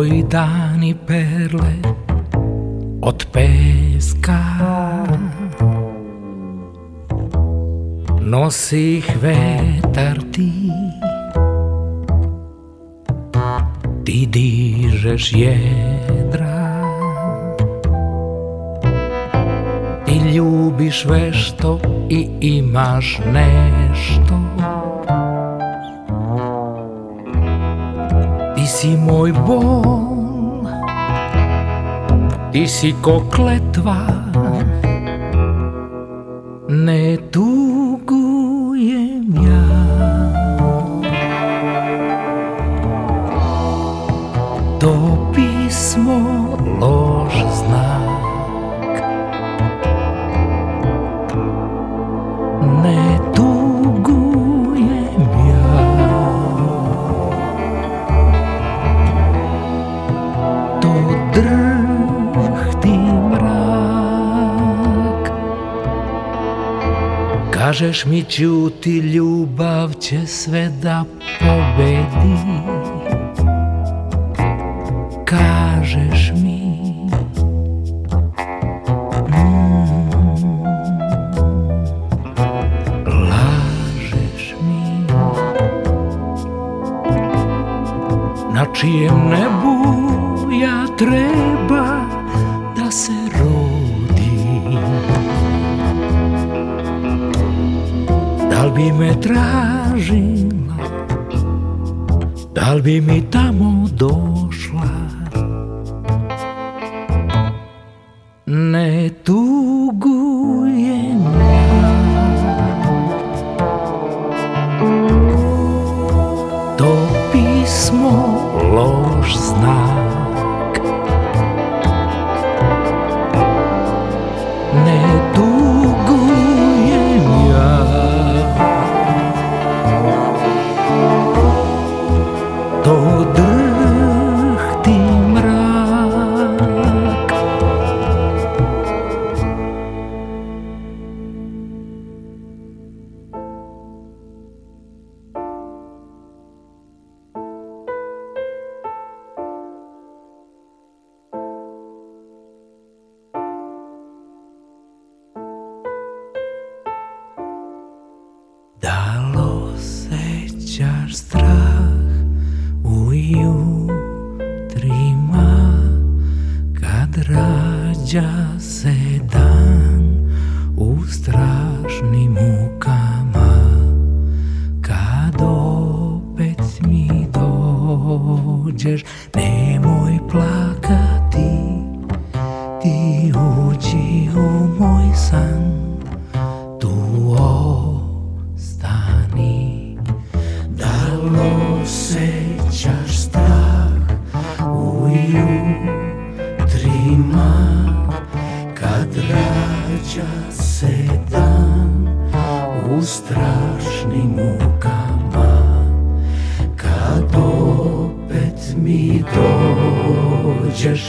Tvoji dani perle od peska. Nosi ih vetar ti. Ti dižeš jedra. Ti ljubiš vešto i imaš nešto si moj bol Ti si ko Ne tugujem drhti mrak. Kažeš mi ćuti ljubav će sve da pobedi. Kažeš mi mm, Na čijem nebu treba da se rodim Da li bi me tražila? Da li bi mi tamo došla? Ne tugujem strah u jutrima kad rađa se dan u strašnim mukama kad opet mi dođeš nemoj plakati rađa se dan u strašnim mukama Kad opet mi dođeš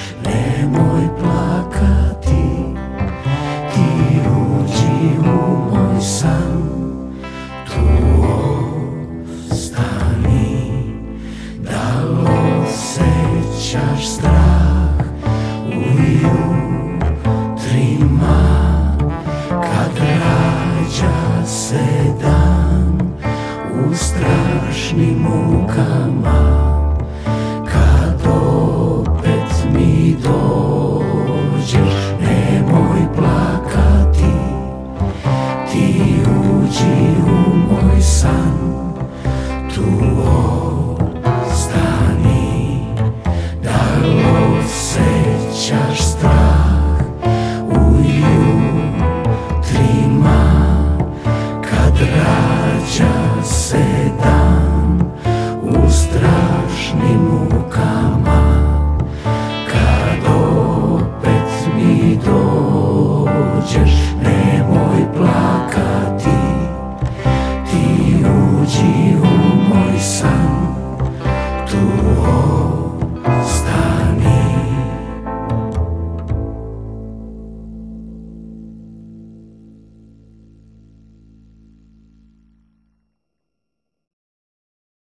budzi u mój san. Tu